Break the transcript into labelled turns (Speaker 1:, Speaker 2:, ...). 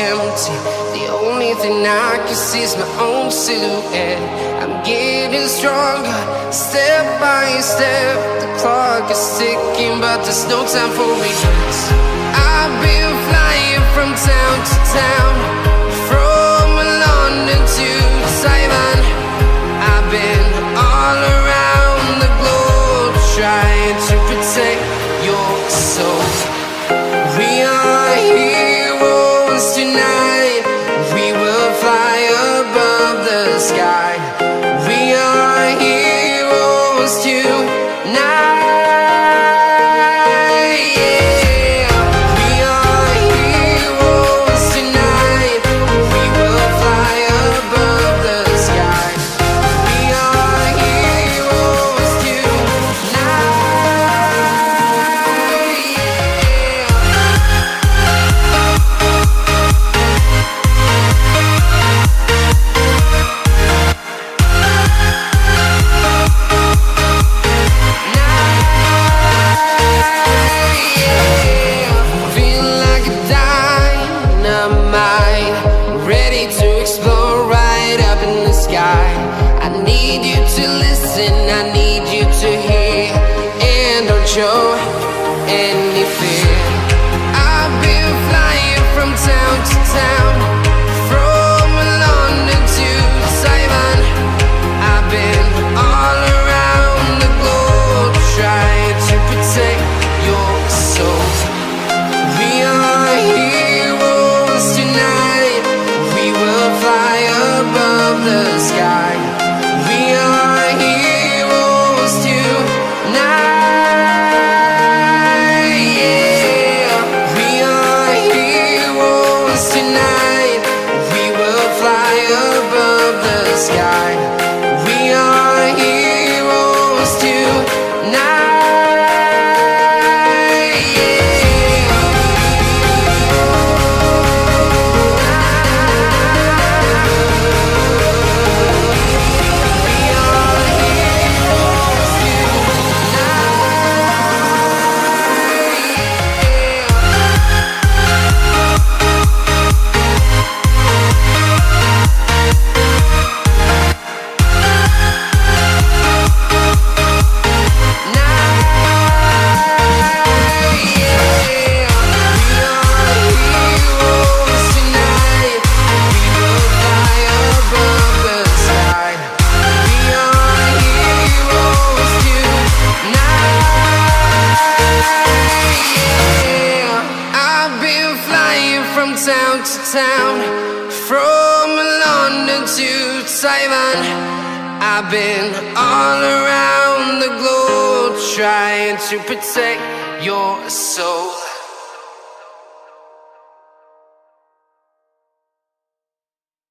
Speaker 1: empty. The only thing I can see is my own silhouette. I'm getting stronger, step by step. The clock is ticking, but there's no time for regrets. I've been flying from town to town. To listen, I need you to hear, and don't show From town to town, from London to Taiwan, I've been all around the globe trying to protect your soul.